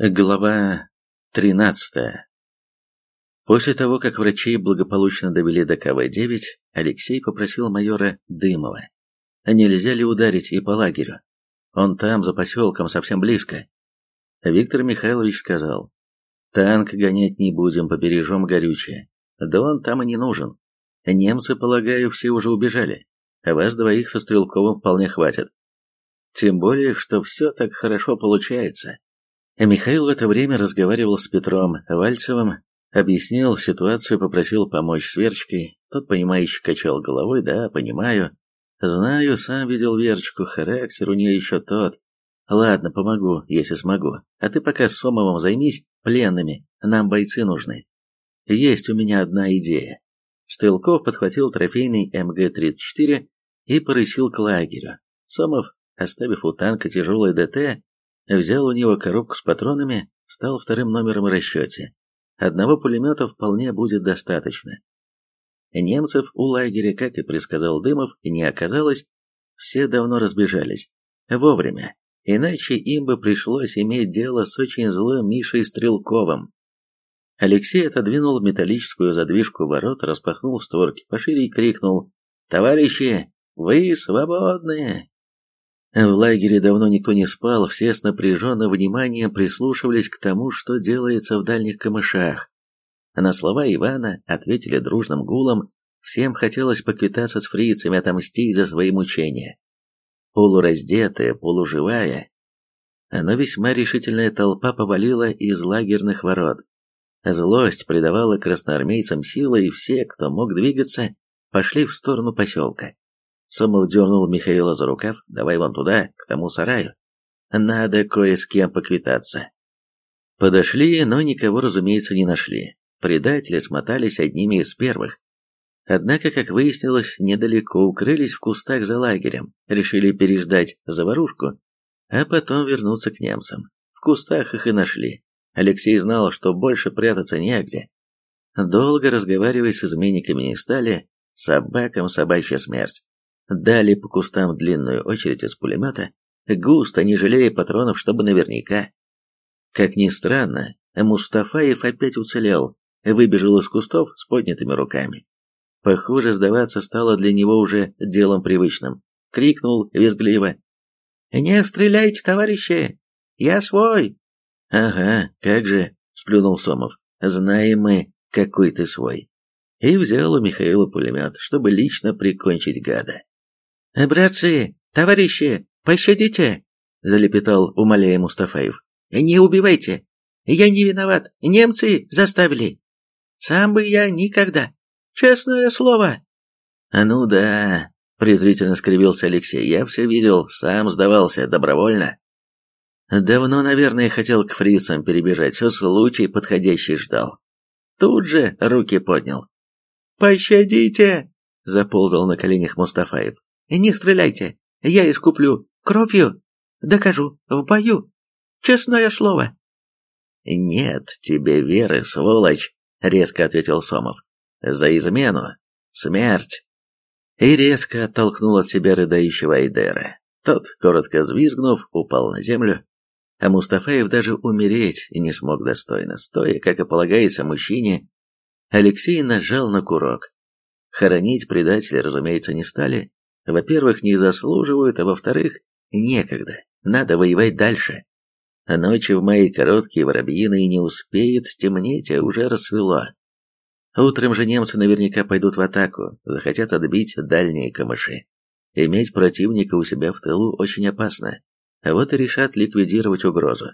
Глава 13. После того, как врачи благополучно довели до КВ-9, Алексей попросил майора Дымова. Нельзя ли ударить и по лагерю? Он там, за поселком, совсем близко. Виктор Михайлович сказал, танк гонять не будем, побережем горючее. Да он там и не нужен. Немцы, полагаю, все уже убежали, а вас двоих со Стрелковым вполне хватит. Тем более, что все так хорошо получается. Михаил в это время разговаривал с Петром Вальцевым, объяснил ситуацию, попросил помочь с Верочкой. Тот, понимающе качал головой, да, понимаю. Знаю, сам видел Верочку, характер у нее еще тот. Ладно, помогу, если смогу. А ты пока с Сомовым займись пленными, нам бойцы нужны. Есть у меня одна идея. Стрелков подхватил трофейный МГ-34 и порысил к лагерю. Сомов, оставив у танка тяжелый ДТ, взял у него коробку с патронами, стал вторым номером в расчете. Одного пулемета вполне будет достаточно. Немцев у лагеря, как и предсказал Дымов, не оказалось, все давно разбежались. Вовремя. Иначе им бы пришлось иметь дело с очень злым Мишей Стрелковым. Алексей отодвинул металлическую задвижку ворот, распахнул створки пошире и крикнул «Товарищи, вы свободны!» В лагере давно никто не спал, все с напряженным вниманием прислушивались к тому, что делается в дальних камышах. На слова Ивана ответили дружным гулом, всем хотелось поквитаться с фрицами, отомстить за свои мучения. Полураздетая, полуживая, но весьма решительная толпа повалила из лагерных ворот. Злость придавала красноармейцам силы, и все, кто мог двигаться, пошли в сторону поселка. Сомов дернул Михаила за рукав. «Давай вон туда, к тому сараю. Надо кое с кем поквитаться». Подошли, но никого, разумеется, не нашли. Предатели смотались одними из первых. Однако, как выяснилось, недалеко укрылись в кустах за лагерем, решили переждать заварушку, а потом вернуться к немцам. В кустах их и нашли. Алексей знал, что больше прятаться негде. Долго разговаривая с изменниками не стали, собакам собачья смерть дали по кустам длинную очередь из пулемета, густо, не жалея патронов, чтобы наверняка. Как ни странно, Мустафаев опять уцелел, выбежал из кустов с поднятыми руками. Похоже, сдаваться стало для него уже делом привычным. Крикнул визгливо. «Не стреляйте, товарищи! Я свой!» «Ага, как же!» — сплюнул Сомов. «Знаем мы, какой ты свой!» И взял у Михаила пулемет, чтобы лично прикончить гада. «Братцы, товарищи, пощадите!» — залепетал, умоляя Мустафаев. «Не убивайте! Я не виноват, немцы заставили! Сам бы я никогда! Честное слово!» «А «Ну да», — презрительно скривился Алексей, — «я все видел, сам сдавался, добровольно». Давно, наверное, хотел к фрицам перебежать, все случай подходящий ждал. Тут же руки поднял. «Пощадите!» — заползал на коленях Мустафаев. Не стреляйте, я искуплю кровью, докажу в бою. Честное слово. Нет тебе веры, сволочь, резко ответил Сомов. За измену. Смерть. И резко оттолкнул от себя рыдающего Айдера. Тот, коротко взвизгнув, упал на землю, а Мустафаев даже умереть не смог достойно, стоя, как и полагается мужчине. Алексей нажал на курок. Хоронить предателя, разумеется, не стали, во-первых, не заслуживают, а во-вторых, некогда. Надо воевать дальше. А ночи в мае короткие, воробьиные, не успеет стемнеть, а уже рассвело. Утром же немцы наверняка пойдут в атаку, захотят отбить дальние камыши. Иметь противника у себя в тылу очень опасно, а вот и решат ликвидировать угрозу.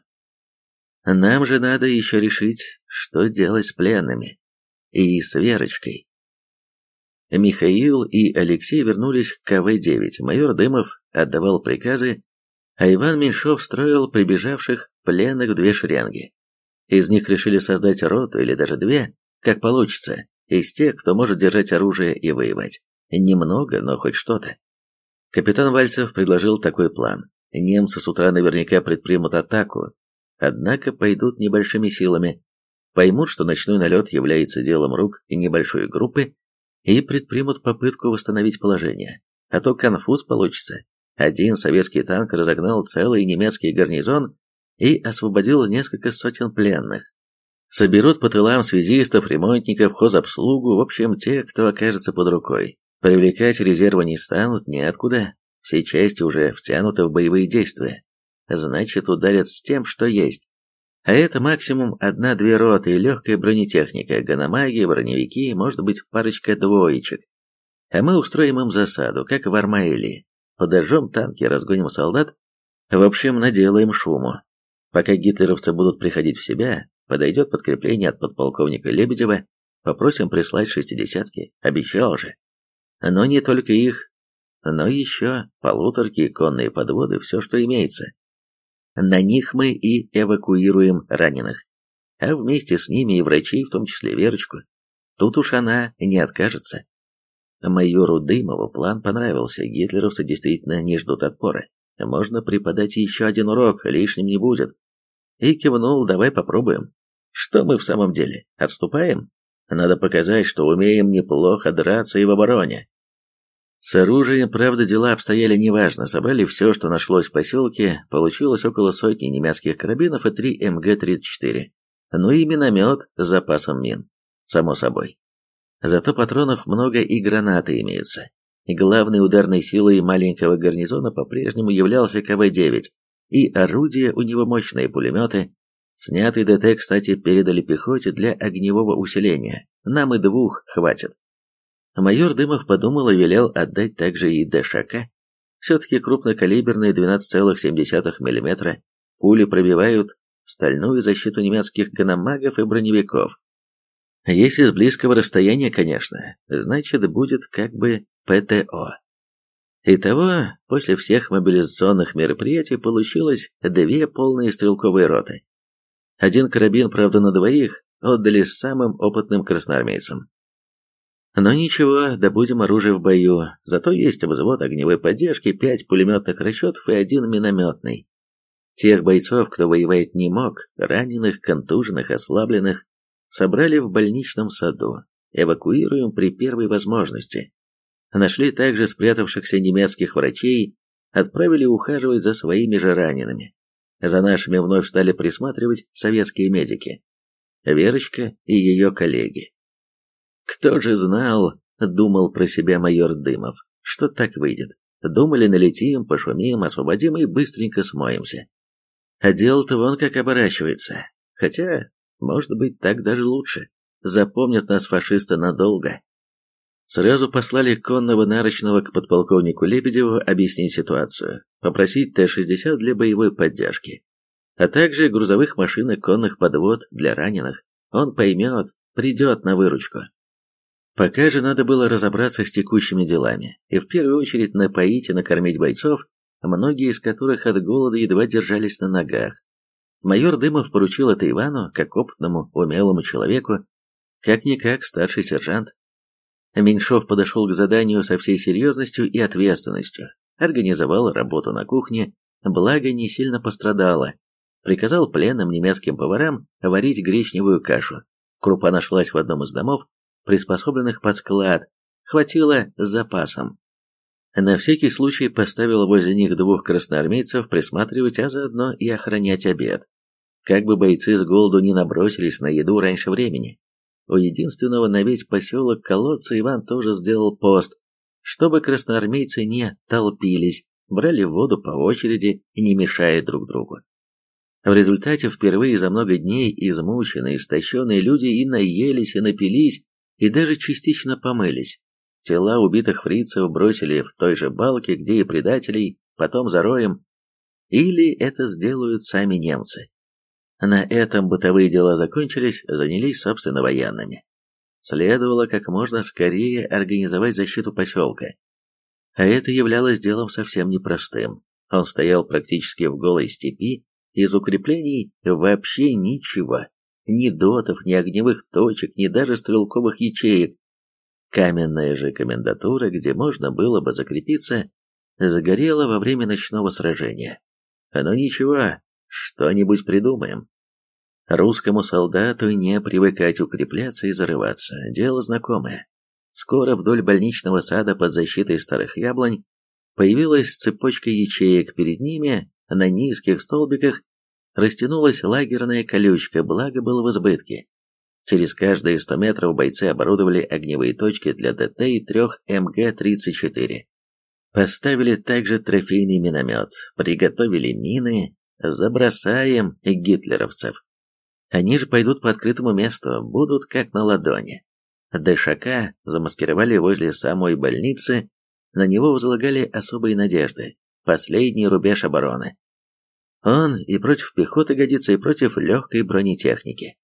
Нам же надо еще решить, что делать с пленными. И с Верочкой. Михаил и Алексей вернулись к КВ-9. Майор Дымов отдавал приказы, а Иван Меньшов строил прибежавших пленных в две шеренги. Из них решили создать роту или даже две, как получится, из тех, кто может держать оружие и воевать. Немного, но хоть что-то. Капитан Вальцев предложил такой план. Немцы с утра наверняка предпримут атаку, однако пойдут небольшими силами. Поймут, что ночной налет является делом рук небольшой группы, и предпримут попытку восстановить положение. А то конфуз получится. Один советский танк разогнал целый немецкий гарнизон, и освободил несколько сотен пленных. Соберут по тылам связистов, ремонтников, хозобслугу, в общем, те, кто окажется под рукой. Привлекать резервы не станут неоткуда, все части уже втянуты в боевые действия. Значит, ударят с тем, что есть. А это максимум одна-две роты и легкая бронетехника, ганамаги, броневики, может быть, парочка двоечек. А мы устроим им засаду, как в Армаэлии. Подожжем танки, разгоним солдат. В общем, наделаем шуму. Пока гитлеровцы будут приходить в себя, подойдет подкрепление от подполковника Лебедева, попросим прислать шестидесятки, обещал же. Но не только их, но еще полуторки, конные подводы, все, что имеется. На них мы и эвакуируем раненых. А вместе с ними и врачей, в том числе Верочку. Тут уж она не откажется. Майору Дымову план понравился, гитлеровцы действительно не ждут отпора. Можно преподать еще один урок, лишним не будет. И кивнул, давай попробуем. Что мы в самом деле, отступаем? Надо показать, что умеем неплохо драться и в обороне. С оружием, правда, дела обстояли неважно. Собрали все, что нашлось в поселке. Получилось около сотни немецких карабинов и три МГ-34. Ну и миномет с запасом мин. Само собой. Зато патронов много и гранаты имеются. Главной ударной силой маленького гарнизона по-прежнему являлся КВ-9, и орудия у него мощные пулеметы. Снятый ДТ, кстати, передали пехоте для огневого усиления. Нам и двух хватит. Майор Дымов подумал и велел отдать также и ДШК. Все-таки крупнокалиберные 12,7 мм пули пробивают стальную защиту немецких ганамагов и броневиков. Если с близкого расстояния, конечно, значит будет как бы ПТО. Итого, после всех мобилизационных мероприятий получилось две полные стрелковые роты. Один карабин, правда, на двоих отдали самым опытным красноармейцам. Но ничего, добудем оружие в бою, зато есть взвод огневой поддержки, пять пулеметных расчетов и один минометный. Тех бойцов, кто воевать не мог, раненых, контуженных, ослабленных, собрали в больничном саду, эвакуируем при первой возможности. Нашли также спрятавшихся немецких врачей, отправили ухаживать за своими же ранеными. За нашими вновь стали присматривать советские медики. Верочка и ее коллеги. Кто же знал, думал про себя майор Дымов, что так выйдет. Думали, налетим, пошумим, освободим и быстренько смоемся. А дело-то вон как оборачивается. Хотя, может быть, так даже лучше. Запомнят нас фашисты надолго. Сразу послали конного нарочного к подполковнику Лебедеву объяснить ситуацию, попросить Т-60 для боевой поддержки, а также грузовых машин и конных подвод для раненых. Он поймет, придет на выручку. Пока же надо было разобраться с текущими делами, и в первую очередь напоить и накормить бойцов, многие из которых от голода едва держались на ногах. Майор Дымов поручил это Ивану, как опытному, умелому человеку, как-никак старший сержант. Меньшов подошел к заданию со всей серьезностью и ответственностью, организовал работу на кухне, благо не сильно пострадало, приказал пленным немецким поварам варить гречневую кашу. Крупа нашлась в одном из домов, приспособленных под склад, хватило с запасом. На всякий случай поставил возле них двух красноармейцев присматривать, а заодно и охранять обед. Как бы бойцы с голоду не набросились на еду раньше времени. У единственного на весь поселок колодца Иван тоже сделал пост, чтобы красноармейцы не толпились, брали воду по очереди, не мешая друг другу. В результате впервые за много дней измученные, истощенные люди и наелись, и напились, и даже частично помылись. Тела убитых фрицев бросили в той же балке, где и предателей, потом зароем. Или это сделают сами немцы. На этом бытовые дела закончились, занялись, собственно, военными. Следовало как можно скорее организовать защиту поселка. А это являлось делом совсем непростым. Он стоял практически в голой степи, из укреплений вообще ничего. Ни дотов, ни огневых точек, ни даже стрелковых ячеек. Каменная же комендатура, где можно было бы закрепиться, загорела во время ночного сражения. Но ничего, что-нибудь придумаем. Русскому солдату не привыкать укрепляться и зарываться, дело знакомое. Скоро вдоль больничного сада под защитой старых яблонь появилась цепочка ячеек перед ними, на низких столбиках растянулась лагерная колючка, благо было в избытке. Через каждые 100 метров бойцы оборудовали огневые точки для ДТ и трех МГ-34. Поставили также трофейный миномет, приготовили мины, забросаем гитлеровцев. Они же пойдут по открытому месту, будут как на ладони. Дэшака замаскировали возле самой больницы, на него возлагали особые надежды, последний рубеж обороны. Он и против пехоты годится, и против легкой бронетехники.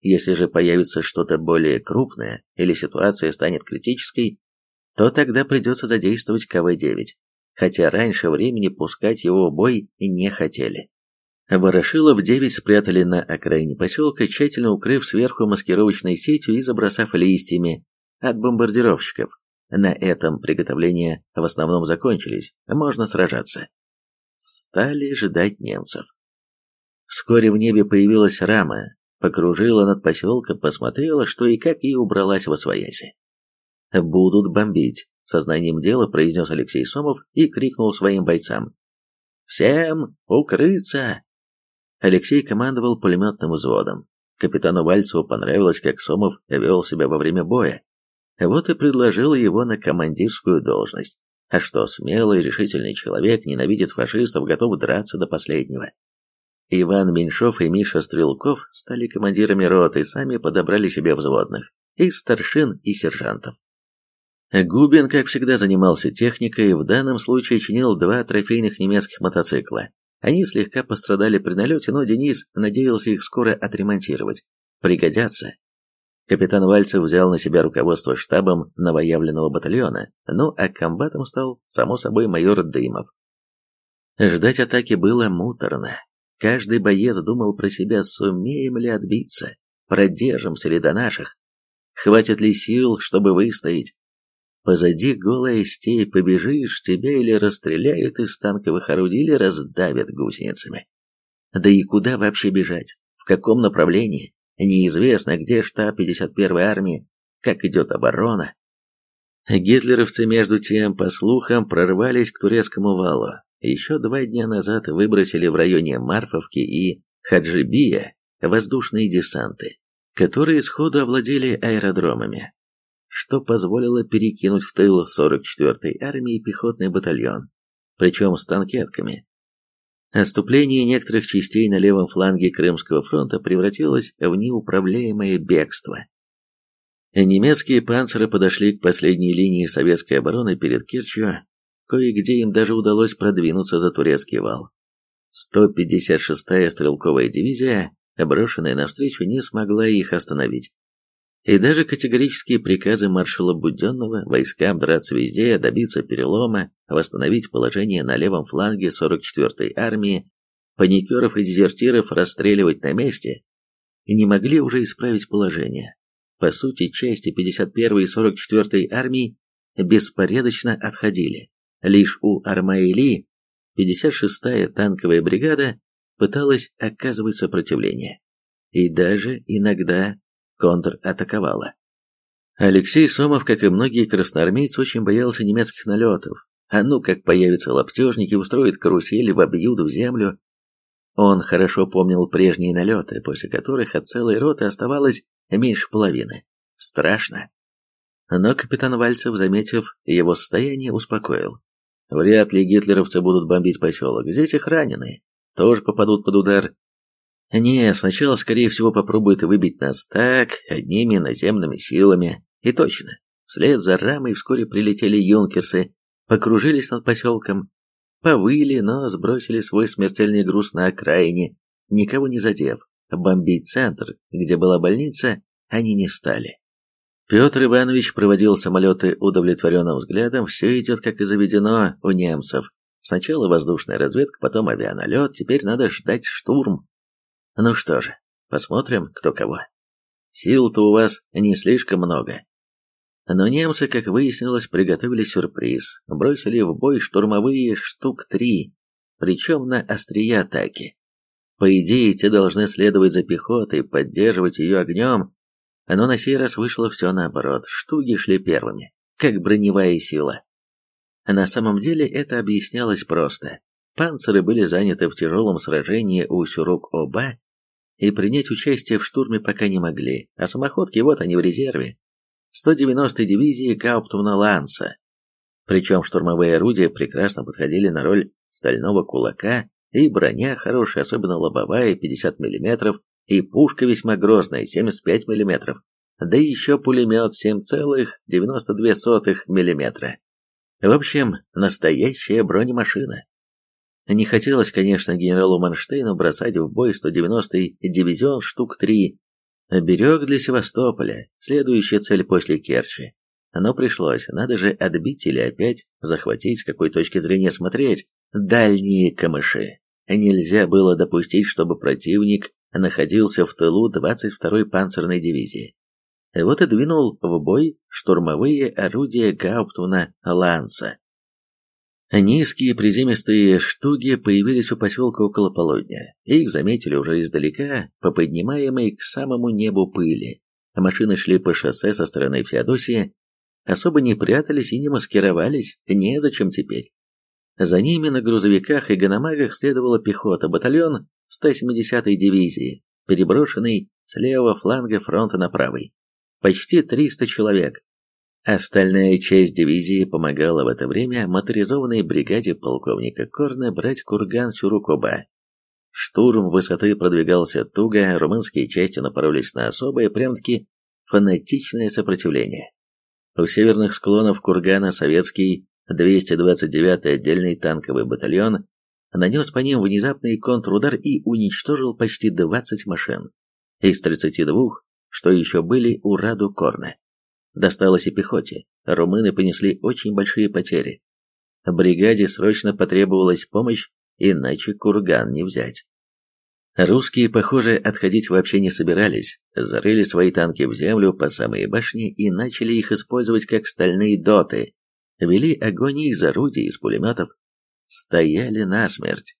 Если же появится что-то более крупное или ситуация станет критической, то тогда придется задействовать КВ-9, хотя раньше времени пускать его в бой не хотели. Ворошилов-9 спрятали на окраине поселка, тщательно укрыв сверху маскировочной сетью и забросав листьями от бомбардировщиков. На этом приготовления в основном закончились, можно сражаться. Стали ждать немцев. Вскоре в небе появилась рама, покружила над поселком, посмотрела, что и как, и убралась во свояси. «Будут бомбить», — сознанием дела произнес Алексей Сомов и крикнул своим бойцам. «Всем укрыться!» Алексей командовал пулеметным взводом. Капитану Вальцеву понравилось, как Сомов вел себя во время боя. Вот и предложил его на командирскую должность. А что, смелый, решительный человек, ненавидит фашистов, готов драться до последнего. Иван Меньшов и Миша Стрелков стали командирами роты и сами подобрали себе взводных, и старшин, и сержантов. Губин, как всегда, занимался техникой, в данном случае чинил два трофейных немецких мотоцикла. Они слегка пострадали при налете, но Денис надеялся их скоро отремонтировать. Пригодятся. Капитан Вальцев взял на себя руководство штабом новоявленного батальона, ну а комбатом стал, само собой, майор Дымов. Ждать атаки было муторно. Каждый боец думал про себя, сумеем ли отбиться, продержимся ли до наших, хватит ли сил, чтобы выстоять. Позади голая степь, побежишь, тебя или расстреляют из танковых орудий, или раздавят гусеницами. Да и куда вообще бежать? В каком направлении? Неизвестно, где штаб 51-й армии, как идет оборона. Гитлеровцы, между тем, по слухам, прорвались к турецкому валу, еще два дня назад выбросили в районе Марфовки и Хаджибия воздушные десанты, которые сходу овладели аэродромами, что позволило перекинуть в тыл 44-й армии пехотный батальон, причем с танкетками. Отступление некоторых частей на левом фланге Крымского фронта превратилось в неуправляемое бегство. Немецкие панциры подошли к последней линии советской обороны перед Керчью Кое-где им даже удалось продвинуться за турецкий вал. 156-я стрелковая дивизия, брошенная навстречу, не смогла их остановить. И даже категорические приказы маршала Буденного войскам драться везде, добиться перелома, восстановить положение на левом фланге 44-й армии, паникеров и дезертиров расстреливать на месте, не могли уже исправить положение. По сути, части 51-й и 44-й армии беспорядочно отходили. Лишь у Армаили 56-я танковая бригада пыталась оказывать сопротивление и даже иногда контратаковала. Алексей Сомов, как и многие красноармейцы, очень боялся немецких налетов. А ну как появятся лаптежники, устроят карусели, вобьют в землю. Он хорошо помнил прежние налеты, после которых от целой роты оставалось меньше половины. Страшно. Но капитан Вальцев, заметив его состояние, успокоил. Вряд ли гитлеровцы будут бомбить поселок. Здесь их раненые. Тоже попадут под удар. Не, сначала, скорее всего, попробуют выбить нас так, одними наземными силами. И точно. Вслед за рамой вскоре прилетели юнкерсы, покружились над поселком, повыли, но сбросили свой смертельный груз на окраине, никого не задев. Бомбить центр, где была больница, они не стали. Петр Иванович проводил самолеты удовлетворенным взглядом, все идет как и заведено у немцев. Сначала воздушная разведка, потом авианалет, теперь надо ждать штурм. Ну что же, посмотрим, кто кого. Сил-то у вас не слишком много. Но немцы, как выяснилось, приготовили сюрприз. Бросили в бой штурмовые штук три, причем на острие атаки. По идее, те должны следовать за пехотой, поддерживать ее огнем, но на сей раз вышло все наоборот, штуги шли первыми, как броневая сила. На самом деле это объяснялось просто. Панциры были заняты в тяжелом сражении у Сюрук-Оба и принять участие в штурме пока не могли, а самоходки вот они в резерве. 190-й дивизии Гауптмана Ланса. Причем штурмовые орудия прекрасно подходили на роль стального кулака, и броня хорошая, особенно лобовая, 50 мм, и пушка весьма грозная, 75 мм, да еще пулемет 7,92 мм. В общем, настоящая бронемашина. Не хотелось, конечно, генералу Манштейну бросать в бой 190-й дивизион штук три. Берег для Севастополя, следующая цель после Керчи. Но пришлось, надо же отбить или опять захватить, с какой точки зрения смотреть, дальние камыши. Нельзя было допустить, чтобы противник находился в тылу 22-й панцирной дивизии. Вот и двинул в бой штурмовые орудия Гауптмана Ланса. Низкие приземистые штуги появились у поселка около полудня. Их заметили уже издалека, по поднимаемой к самому небу пыли. Машины шли по шоссе со стороны Феодосии, особо не прятались и не маскировались, незачем теперь. За ними на грузовиках и гономагах следовала пехота, батальон 170-й дивизии, переброшенный с левого фланга фронта на правый. Почти 300 человек, Остальная часть дивизии помогала в это время моторизованной бригаде полковника Корна брать курган Сюрукоба. Штурм высоты продвигался туго, румынские части напоролись на особое, прям-таки фанатичное сопротивление. У северных склонов кургана советский 229-й отдельный танковый батальон нанес по ним внезапный контрудар и уничтожил почти 20 машин из 32, что еще были у Раду Корна. Досталось и пехоте. Румыны понесли очень большие потери. Бригаде срочно потребовалась помощь, иначе курган не взять. Русские, похоже, отходить вообще не собирались, зарыли свои танки в землю по самые башни и начали их использовать как стальные доты. Вели огонь из орудий, из пулеметов. Стояли насмерть,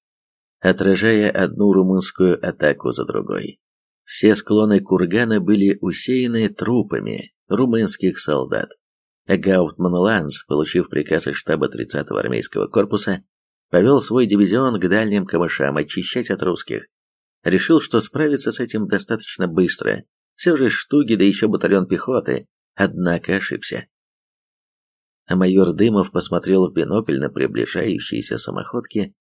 отражая одну румынскую атаку за другой. Все склоны кургана были усеяны трупами, румынских солдат. Гауптман Ланс, получив приказ из штаба 30-го армейского корпуса, повел свой дивизион к дальним камышам очищать от русских. Решил, что справится с этим достаточно быстро. Все же штуги, да еще батальон пехоты, однако ошибся. А майор Дымов посмотрел в бинокль на приближающиеся самоходки.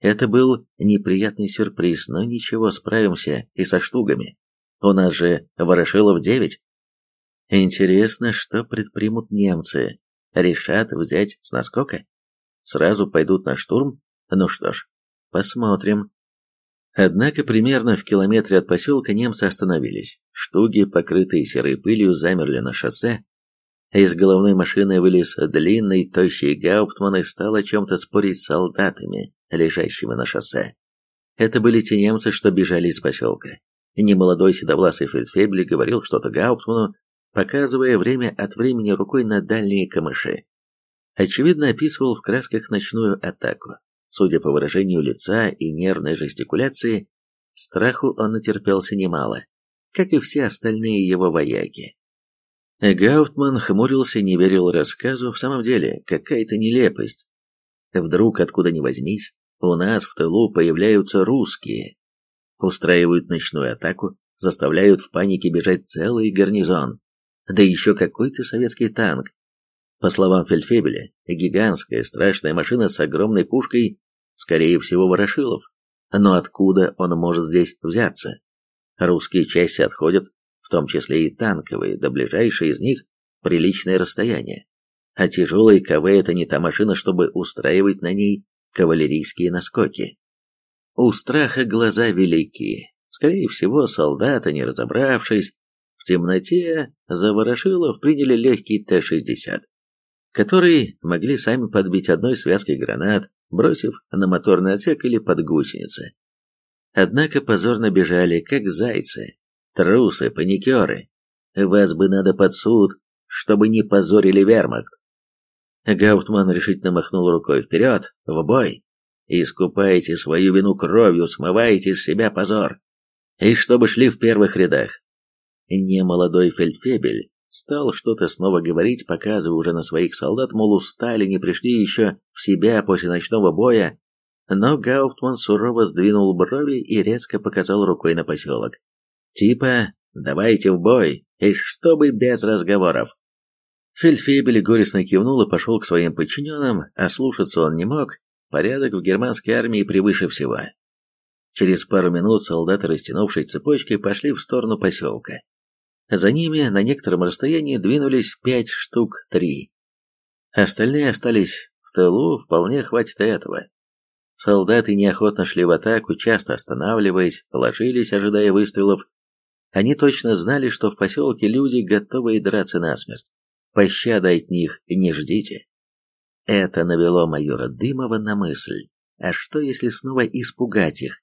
Это был неприятный сюрприз, но ничего, справимся и со штугами. У нас же Ворошилов девять. Интересно, что предпримут немцы? Решат взять с наскока? Сразу пойдут на штурм? Ну что ж, посмотрим. Однако примерно в километре от поселка немцы остановились. Штуги, покрытые серой пылью, замерли на шоссе. Из головной машины вылез длинный, тощий гауптман и стал о чем-то спорить с солдатами, лежащими на шоссе. Это были те немцы, что бежали из поселка. Немолодой седовласый фельдфебель говорил что-то Гауптману, показывая время от времени рукой на дальние камыши. Очевидно, описывал в красках ночную атаку. Судя по выражению лица и нервной жестикуляции, страху он натерпелся немало, как и все остальные его вояки. Гаутман хмурился, не верил рассказу, в самом деле, какая-то нелепость. Вдруг, откуда ни возьмись, у нас в тылу появляются русские, устраивают ночную атаку, заставляют в панике бежать целый гарнизон да еще какой-то советский танк. По словам Фельдфебеля, гигантская страшная машина с огромной пушкой, скорее всего, Ворошилов. Но откуда он может здесь взяться? Русские части отходят, в том числе и танковые, до ближайшей из них приличное расстояние. А тяжелый КВ – это не та машина, чтобы устраивать на ней кавалерийские наскоки. У страха глаза велики. Скорее всего, солдаты, не разобравшись, в темноте за Ворошилов приняли легкий Т-60, который могли сами подбить одной связкой гранат, бросив на моторный отсек или под гусеницы. Однако позорно бежали, как зайцы, трусы, паникеры. Вас бы надо под суд, чтобы не позорили вермахт. Гауптман решительно махнул рукой вперед, в бой. Искупайте свою вину кровью, смывайте с себя позор. И чтобы шли в первых рядах, немолодой фельдфебель стал что-то снова говорить, показывая уже на своих солдат, мол, устали, не пришли еще в себя после ночного боя, но Гауптман сурово сдвинул брови и резко показал рукой на поселок. Типа «давайте в бой, и чтобы без разговоров». Фельдфебель горестно кивнул и пошел к своим подчиненным, а слушаться он не мог, порядок в германской армии превыше всего. Через пару минут солдаты, растянувшись цепочкой, пошли в сторону поселка. За ними на некотором расстоянии двинулись пять штук три. Остальные остались в тылу, вполне хватит этого. Солдаты неохотно шли в атаку, часто останавливаясь, ложились, ожидая выстрелов. Они точно знали, что в поселке люди, готовые драться насмерть. Пощады от них не ждите. Это навело майора Дымова на мысль. А что, если снова испугать их?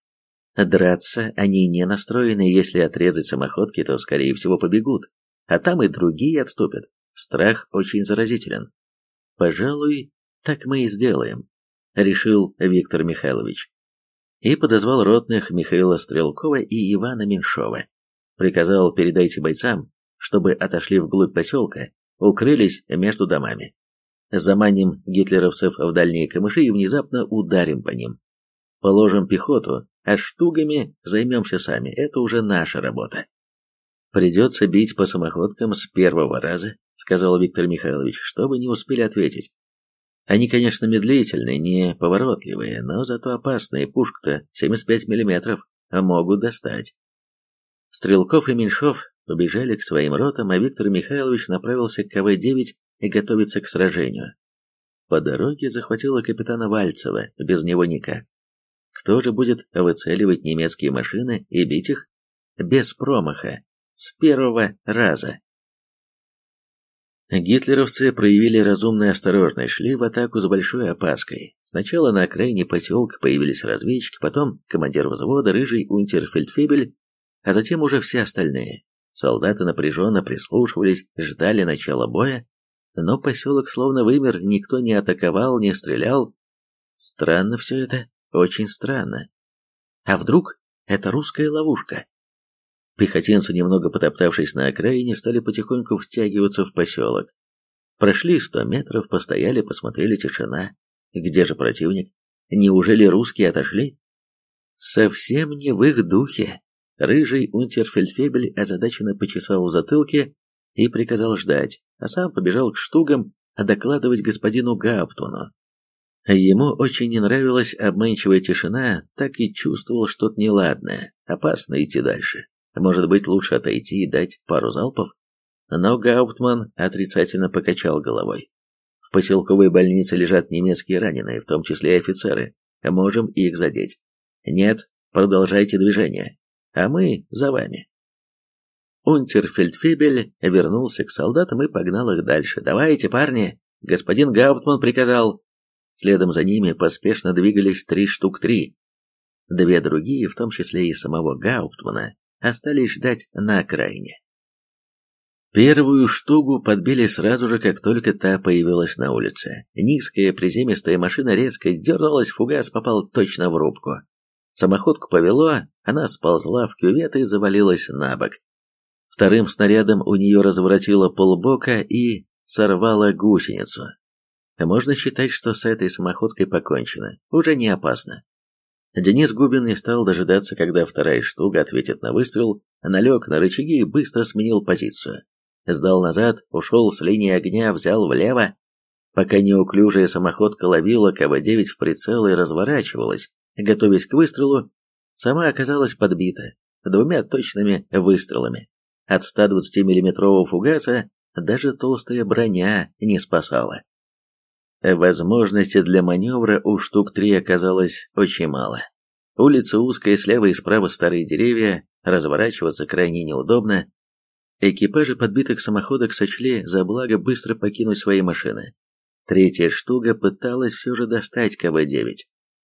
Драться они не настроены, если отрезать самоходки, то, скорее всего, побегут. А там и другие отступят. Страх очень заразителен. Пожалуй, так мы и сделаем, решил Виктор Михайлович. И подозвал ротных Михаила Стрелкова и Ивана Меньшова. Приказал передайте бойцам, чтобы отошли вглубь поселка, укрылись между домами. Заманим гитлеровцев в дальние камыши и внезапно ударим по ним. Положим пехоту, а штугами займемся сами, это уже наша работа. Придется бить по самоходкам с первого раза, сказал Виктор Михайлович, чтобы не успели ответить. Они, конечно, медлительные, не поворотливые, но зато опасные, пушка-то 75 миллиметров, а могут достать. Стрелков и Меньшов побежали к своим ротам, а Виктор Михайлович направился к КВ-9 и готовиться к сражению. По дороге захватила капитана Вальцева, без него никак. Кто же будет выцеливать немецкие машины и бить их? Без промаха, с первого раза. Гитлеровцы проявили разумную осторожность, шли в атаку с большой опаской. Сначала на окраине поселка появились разведчики, потом командир взвода, рыжий унтерфельдфебель, а затем уже все остальные. Солдаты напряженно прислушивались, ждали начала боя, но поселок словно вымер, никто не атаковал, не стрелял. Странно все это, очень странно. А вдруг это русская ловушка? Пехотинцы, немного потоптавшись на окраине, стали потихоньку втягиваться в поселок. Прошли сто метров, постояли, посмотрели тишина. Где же противник? Неужели русские отошли? Совсем не в их духе. Рыжий унтерфельдфебель озадаченно почесал в затылке и приказал ждать, а сам побежал к штугам докладывать господину Гауптону. Ему очень не нравилась обманчивая тишина, так и чувствовал что-то неладное, опасно идти дальше. Может быть, лучше отойти и дать пару залпов? Но Гауптман отрицательно покачал головой. В поселковой больнице лежат немецкие раненые, в том числе и офицеры. Можем их задеть. Нет, продолжайте движение. А мы за вами. Унтерфельдфебель вернулся к солдатам и погнал их дальше. «Давайте, парни!» Господин Гауптман приказал. Следом за ними поспешно двигались три штук три. Две другие, в том числе и самого Гауптмана, остались ждать на окраине. Первую штугу подбили сразу же, как только та появилась на улице. Низкая приземистая машина резко дернулась, фугас попал точно в рубку. Самоходку повело, она сползла в кювет и завалилась на бок. Вторым снарядом у нее разворотило полбока и сорвало гусеницу. Можно считать, что с этой самоходкой покончено, уже не опасно. Денис Губин не стал дожидаться, когда вторая штука ответит на выстрел, налег на рычаги и быстро сменил позицию. Сдал назад, ушел с линии огня, взял влево, пока неуклюжая самоходка ловила КВ-9 в прицел и разворачивалась, готовясь к выстрелу, сама оказалась подбита двумя точными выстрелами. От 120 миллиметрового фугаса даже толстая броня не спасала. Возможности для маневра у штук три оказалось очень мало. Улица узкая, слева и справа старые деревья, разворачиваться крайне неудобно. Экипажи подбитых самоходок сочли за благо быстро покинуть свои машины. Третья штука пыталась все же достать КВ-9,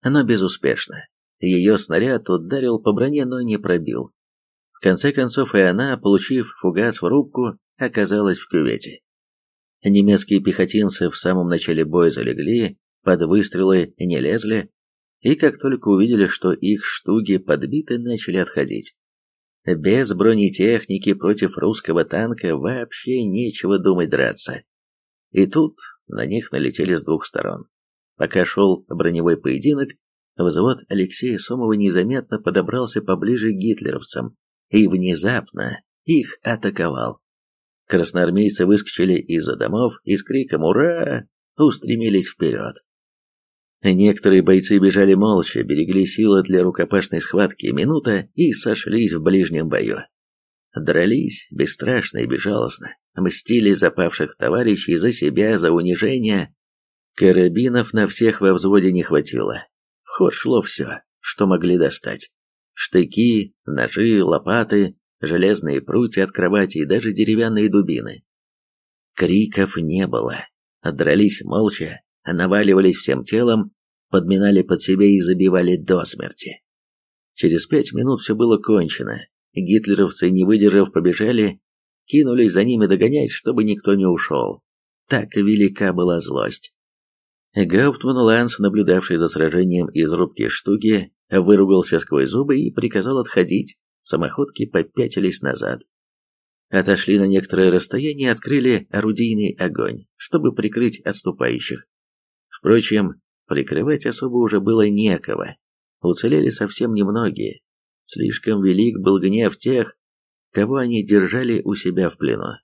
но безуспешно. Ее снаряд ударил по броне, но не пробил. В конце концов и она, получив фугас в рубку, оказалась в кювете. Немецкие пехотинцы в самом начале боя залегли, под выстрелы не лезли, и как только увидели, что их штуги подбиты, начали отходить. Без бронетехники против русского танка вообще нечего думать драться. И тут на них налетели с двух сторон. Пока шел броневой поединок, взвод Алексея Сомова незаметно подобрался поближе к гитлеровцам и внезапно их атаковал. Красноармейцы выскочили из-за домов и с криком «Ура!» устремились вперед. Некоторые бойцы бежали молча, берегли силы для рукопашной схватки минута и сошлись в ближнем бою. Дрались бесстрашно и безжалостно, мстили запавших товарищей за себя, за унижение. Карабинов на всех во взводе не хватило. В ход шло все, что могли достать. Штыки, ножи, лопаты, железные прутья от кровати и даже деревянные дубины. Криков не было. Дрались молча, наваливались всем телом, подминали под себя и забивали до смерти. Через пять минут все было кончено. Гитлеровцы, не выдержав, побежали, кинулись за ними догонять, чтобы никто не ушел. Так велика была злость. Гауптман Ланс, наблюдавший за сражением из рубки штуки, выругался сквозь зубы и приказал отходить. Самоходки попятились назад. Отошли на некоторое расстояние и открыли орудийный огонь, чтобы прикрыть отступающих. Впрочем, прикрывать особо уже было некого. Уцелели совсем немногие. Слишком велик был гнев тех, кого они держали у себя в плену,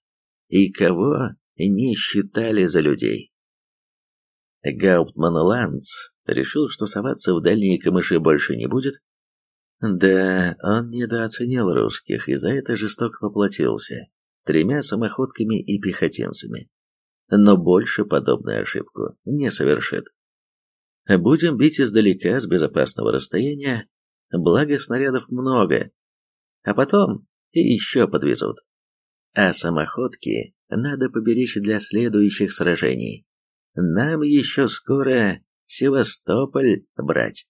и кого не считали за людей. Гауптман Ланц решил, что соваться в дальние камыши больше не будет. Да, он недооценил русских и за это жестоко поплатился тремя самоходками и пехотинцами но больше подобную ошибку не совершит. Будем бить издалека, с безопасного расстояния, благо снарядов много, а потом еще подвезут. А самоходки надо поберечь для следующих сражений. Нам еще скоро Севастополь брать.